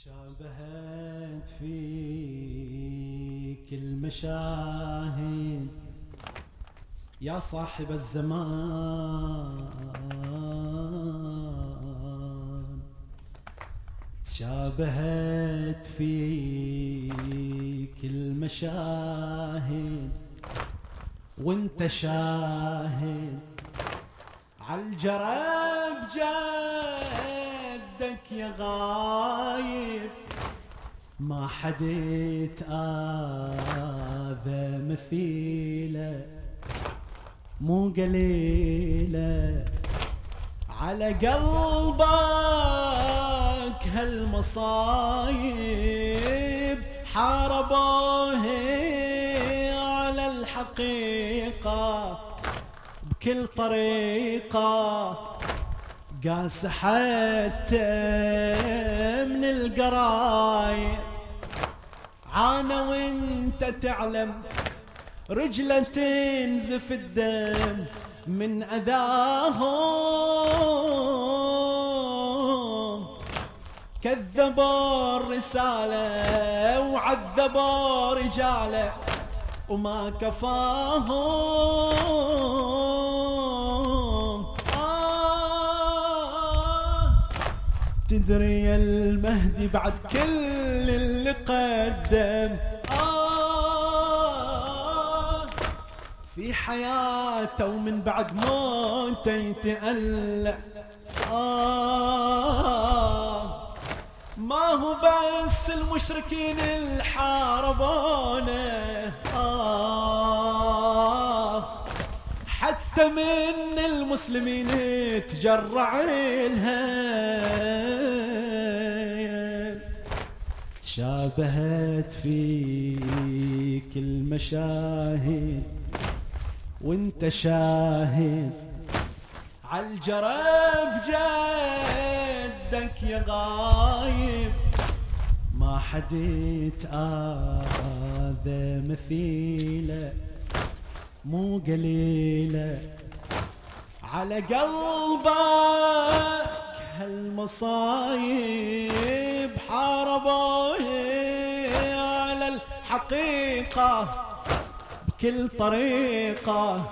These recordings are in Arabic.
تشابهت فيك المشاهد يا صاحب الزمان. تشابهت فيك المشاهد وانت شاهد عالجرب جدك يا غايب؟ ما حد آذى مثيلة مو قليلة. على قلبك هالمصايب حاربوه على الحقيقة بكل طريقة. قاس حتى من القرايب عانى وانت تعلم رجله تنزف الدم من أذاهم. كذبوا الرسالة وعذبوا رجاله وما كفاهم. تدري يا المهدي بعد كل اللي قدم. آه في حياته ومن بعد موته يتألم آه ما هو بس المشركين اللي حاربونا آه حتى من المسلمين تجرع الهم تشابهت فيك المشاهد وانت شاهد عالجرب جدك يا غايب. ما حد يتآذى مثيلة مو قليلة على قلبك هالمصايب حاربوه على الحقيقة بكل طريقة.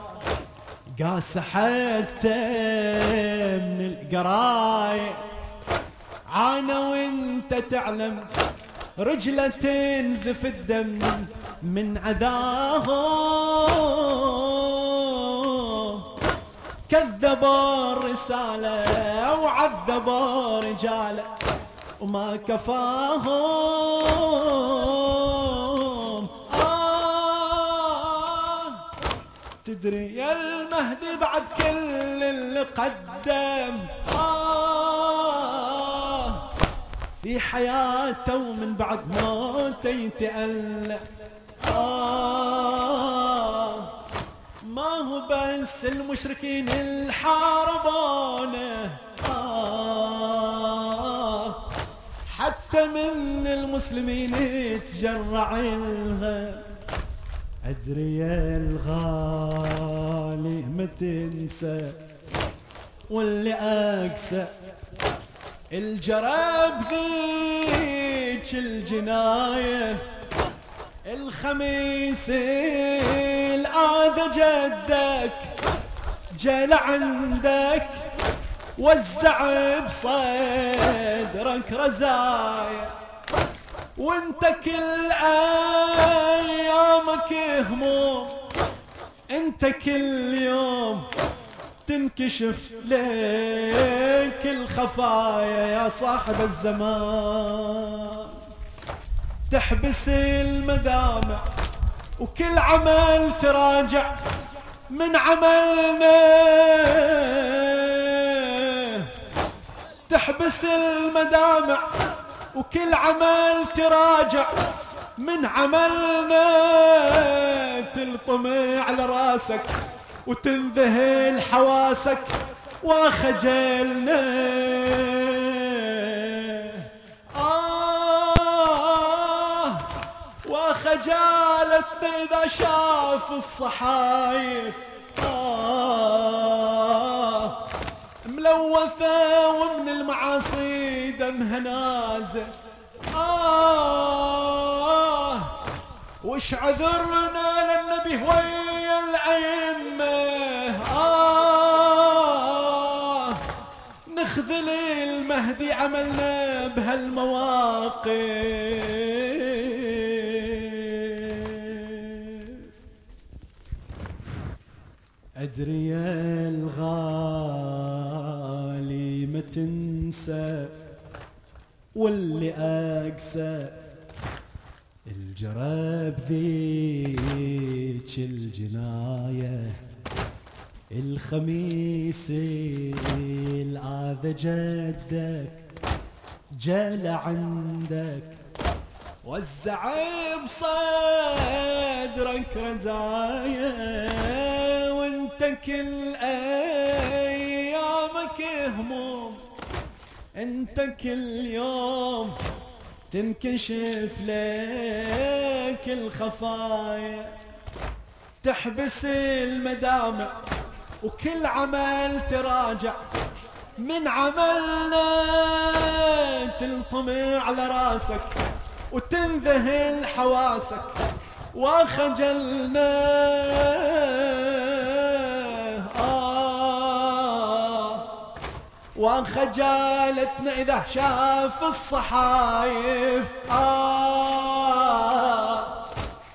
قاس حتى من القرايب عانى وانت تعلم رجلة تنزف الدم من عذاهم. كذبوا الرسالة وعذبوا رجاله وما كفاهم. آه تدري يا المهدي بعد كل اللي قدم. آه في حياته ومن بعد موته يتألم. آه هو بس المشركين اللي حاربونا آه حتى من المسلمين يتجرع الغم أدري يا الغالي ما تنسى. واللي أقسى الجرب ذيك الجناية الخميس الآذى جدك جل عندك وزع بصدرك رزايا. وانت كل أيامك هموم انت كل يوم تنكشف لك الخفايا يا صاحب الزمان. تحبس المدامع وكل عمل تراجع من عملنا. تحبس المدامع وكل عمل تراجع من عملنا. تلطم على راسك وتنذهل حواسك وخجلنا آه وخجالتنا إذا شاف الصحايف. آه ملوثة ومن المعاصي دمها نازف آه وش عذرنا للنبي ويا الأئمة؟ آه نخذل المهدي عملنا بهالمواقف. أدري يا الغالي ما تنسى واللي أقسى الجراب ذيك الجناية الخميس الآذى جدك جال عندك وزع بصدرك رزايا. كل ايامك هموم أنت كل يوم تنكشف لك الخفايا. تحبس المدامع وكل عمل تراجع. من عملنا تلطم على راسك وتنذهل حواسك. وخجلنا وخجالتنا إذا شاف الصحايف. آه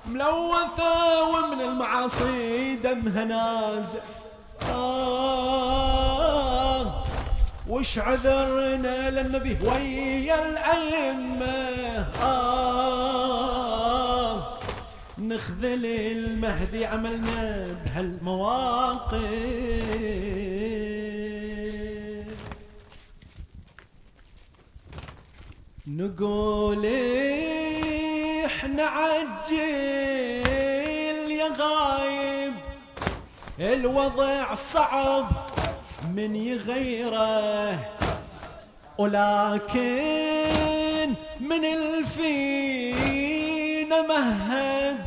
ملوثة ومن المعاصي دمها نازف. آه وش عذرنا للنبي ويا الأئمة؟ آه نخذل المهدي عملنا بهالمواقف. نقول إحنا عجل يا غايب. الوضع صعب من يغيره. ولكن من الفينا مهد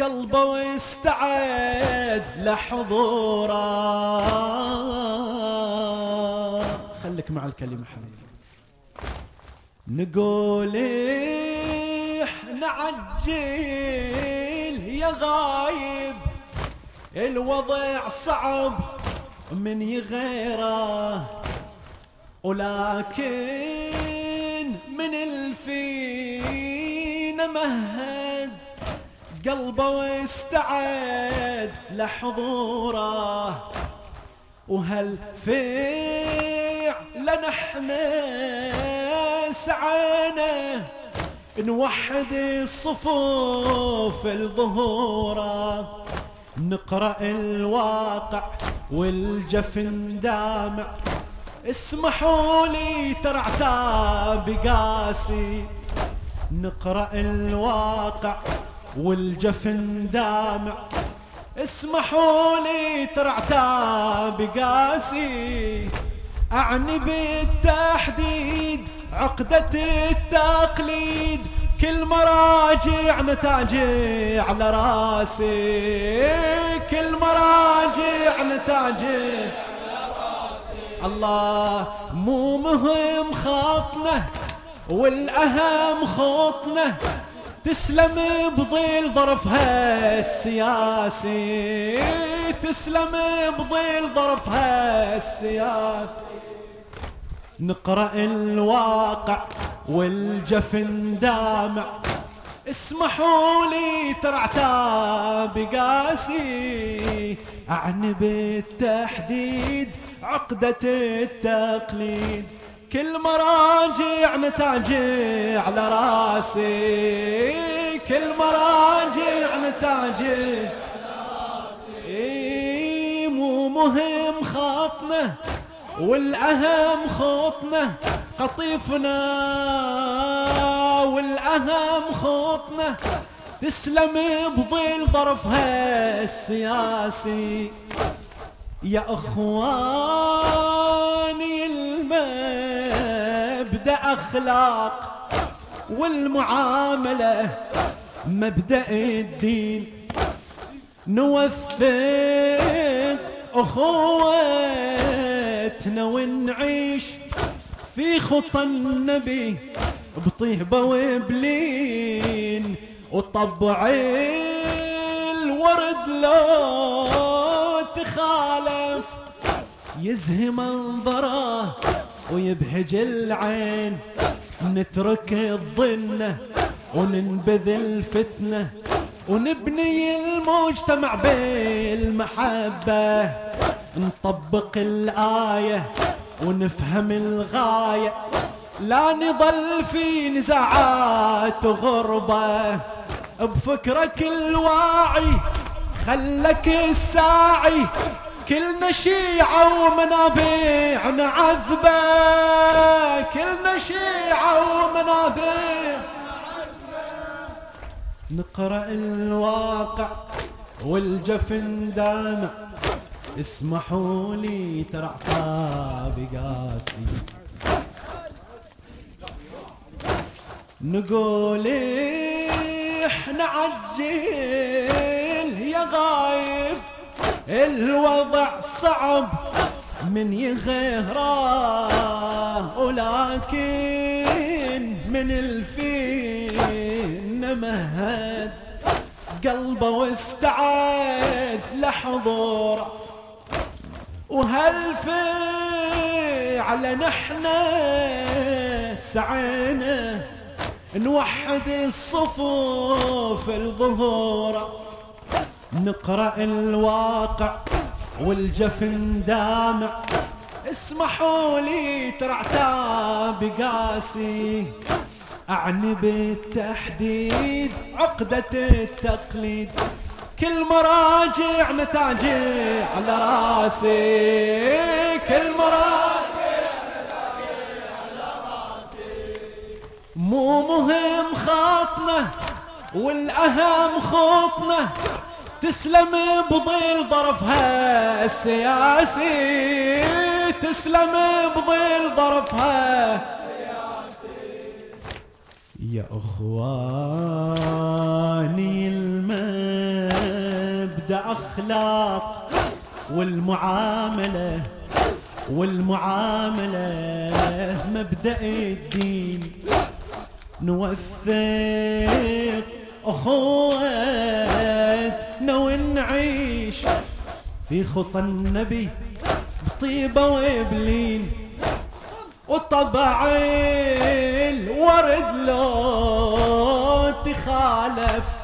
قلبه واستعد لحضوره. خليك مع الكلمة حبيبي. نقول إحنا عجل يا غايب. الوضع صعب من يغيره ولكن من الفينا مهد قلبه واستعد لحضوره. وهل فعلا إحنا سعينا نوحد الصفوف الظهورة نقرأ الواقع والجفن دامع. اسمحوا لي ترى عتاب قاسي نقرأ الواقع والجفن دامع. اسمحوا لي ترى عتاب قاسي أعني بالتحديد عقدة التقليد كل مراجع نتاجي على راسي. كل مراجع نتاجي الله مو مهم خاطنا والأهم خطنا تسلم بظل ظرفها السياسي. تسلم بظل ظرفها السياسي. نقرأ الواقع والجفن دامع. اسمحوا لي ترى عتاب قاسي أعني بالتحديد عقدة التقليد. كل مراجع نتاجي على راسي كل مراجع نتاجي إيه مو مهم خاطنا والأهم خوطنا قطيفنا. والأهم خوطنا تسلم بظل ظرفها السياسي يا إخواني المبدأ أخلاق والمعاملة مبدأ الدين. نوثق أخوة وحدتنا ونعيش في خطى النبي بطيبة وبلين وطبع الورد لو تخالف. يزهي منظره ويبهج العين. نترك الظنة وننبذ الفتنة ونبني المجتمع بالمحبة. نطبق الآية ونفهم الغاية. لا نظل في نزاعات وغربة. بفكرك الواعي خلك الساعي. كلنا شيعة ومنابيعنا عذبة كلنا شيعة ومنابيع نقرأ الواقع والجفن دامع اسمحوا لي ترى عتابي قاسي نقول إحنا عجل يا غايب الوضع صعب من يغيره ولكن من الفين مهد قلبه واستعد لحضوره وهالفعل نحنا سعينا نوحد الصفوف الظهور؟ نقرأ الواقع والجفن دامع. اسمحوا لي ترى عتاب قاسي أعني بالتحديد عقدة التقليد. كل مراجع نتاجي على راسي. كل مراجع على راسي. مو مهم خاطنا والأهم خوطنا. تسلم بظل ظرفها السياسي. تسلم بظل ظرفها يا إخواني المبدا اخلاق والمعاملة والمعاملة مبدأ الدين. نوثق اخوتنا ونعيش في خطى النبي بطيبة وبلين وطبع الورد لو تخالف.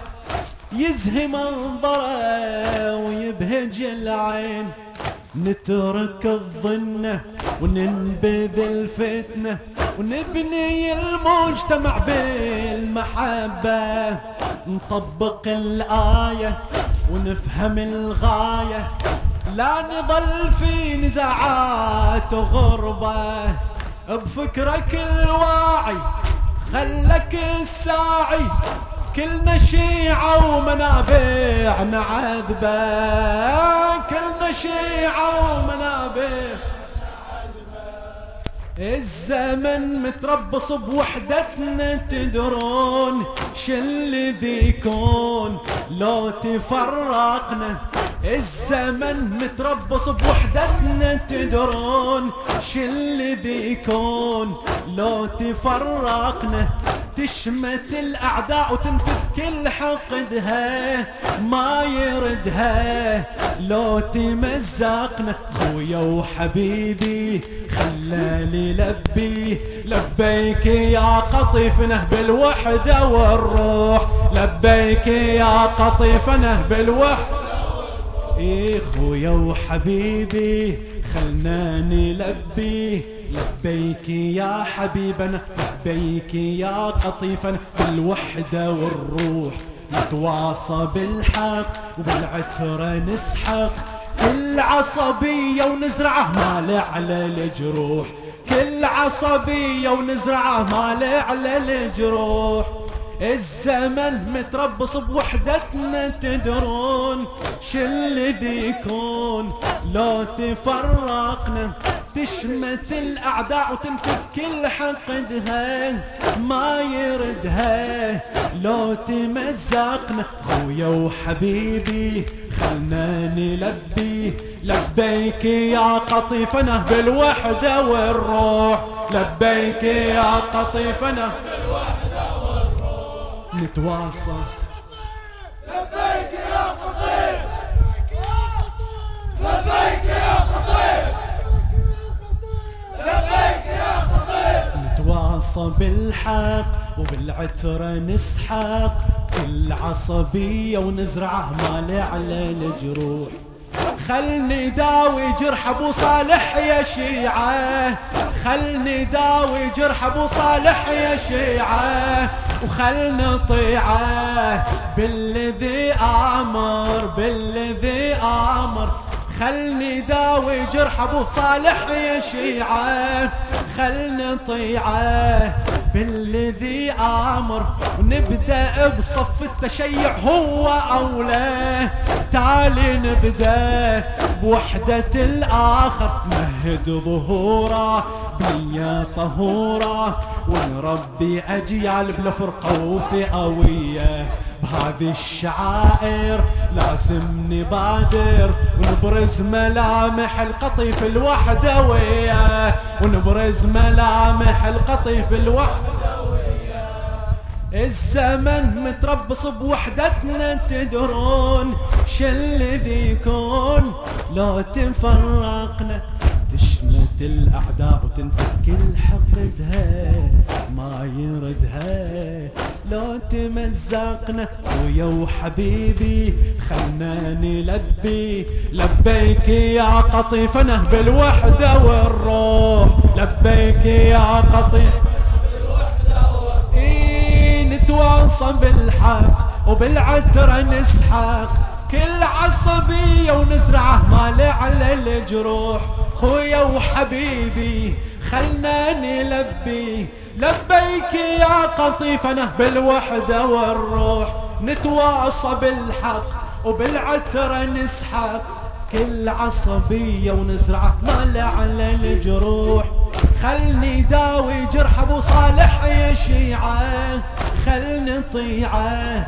يزهي منظره ويبهج العين. نترك الظنة وننبذ الفتنة ونبني المجتمع بالمحبة. نطبق الآية ونفهم الغاية. لا نظل في نزاعات وغربة بفكرك الواعي خلك الساعي كلنا شيعة ومنابعنا عذبة كلنا شيعة ومنابع الزمن متربص بوحدتنا تدرون شل يكون لو تفرقنا الزمن متربص بوحدتنا تدرون شل يكون لو تفرقنا تشمت الأعداء وتنفذ كل حقدها ما يردها. لو تمزقنا خويا وحبيبي خلاني لبي. لبيك يا قطيفنا بالوحدة والروح. لبيك يا قطيفنا بالوحدة إيه خويا وحبيبي خلنا نلبي لبيك يا حبيبنا لبيك يا قطيفنا بالوحدة والروح نتواصى بالحق وبالعترة نسحق. كل عصبية ونزرعة مال على الجروح. كل عصبية ونزرعة مال على الجروح. الزمن متربص بوحدتنا تدرون شل ذي يكون لو تفرقنا تشمت الأعداء وتنفذ كل حقدها ما يردها. لو تمزقنا خويا وحبيبي خلنا نلبي. لبيك يا قطيفنا بالوحدة والروح. لبيك يا قطيفنا بالوحدة والروح. نتواصل لبيك يا قطيف لبيك يا قطيف لبيك يا قطيف نتواصى بالحق وبالعترة نسحق. العصبية ونزرعه مالي على الجروح. خلني داوي جرح أبو صالح يا شيعة. خلني داوي جرح أبو صالح يا شيعة. وخلنا طيعة بالذي آمر بالذي آمر. خلني داوي جرح أبو صالح يا شيعة. خلني طيعه بالذي آمر ونبدأ بصف التشيع. هو أولى. تالي نبدأ بوحدة الآخر. نهد ظهوره بنية طهورة ونربي أجيال بلا فرقة وفئوية. بهذه الشعائر لازم نبادر ونبرز ملامح القطيف الوحدوية ونبرز ملامح القطيف الوحدوية الزمن متربص بوحدتنا تدرون شل يكون. لو تفرقنا. تشمت الأعداء وتنفذ كل حقدها ما يردها. لو تمزقنا ويا وحبيبي خلنا نلبي. لبيك يا قطيفنا بالوحدة والروح. لبيك يا قطيف إيه نتواصى بالحق وبالعترة نسحق. كل عصبية ونزرعة مالي على الجروح خويا وحبيبي خلنا نلبي. لبيك يا قطيفنا بالوحدة والروح. نتواصى بالحق وبالعترة نسحق. كل عصبية ونزرعه مال على الجروح. خلني داوي جرح ابو صالح يا شيعة. خلني طيعه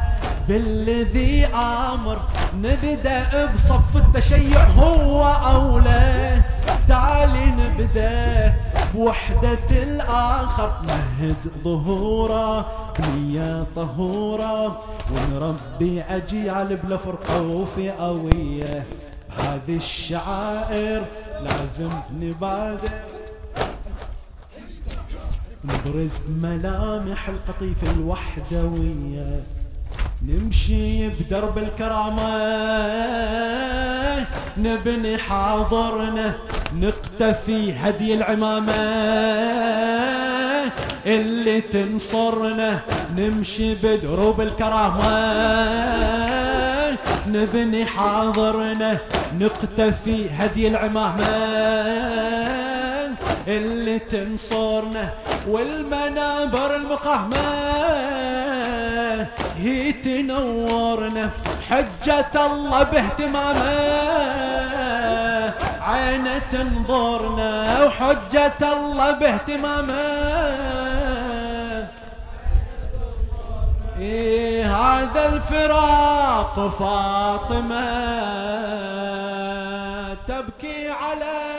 بالذي آمر. نبدأ بصف التشيع هو أولى. تعالي نبدأ بوحدة الآخر نهد ظهوره بنية طهورة ونربي اجيال بلا فرقة وفئوية هذه الشعائر لازم نبادر. نبرز ملامح القطيف الوحدوية. نمشي بدرب الكرامة نبني حاضرنا نقتفي هدي العمامة. اللي تنصرنا نمشي بدروب الكرامة. نبني حاضرنا نقتفي هدي العمامة. اللي تنصرنا والمنابر المقهمة هي تنورنا. حجة الله باهتمامه. عينه تنظرنا. وحجة الله باهتمامه. إيه هذا الفراق فاطمة. تبكي على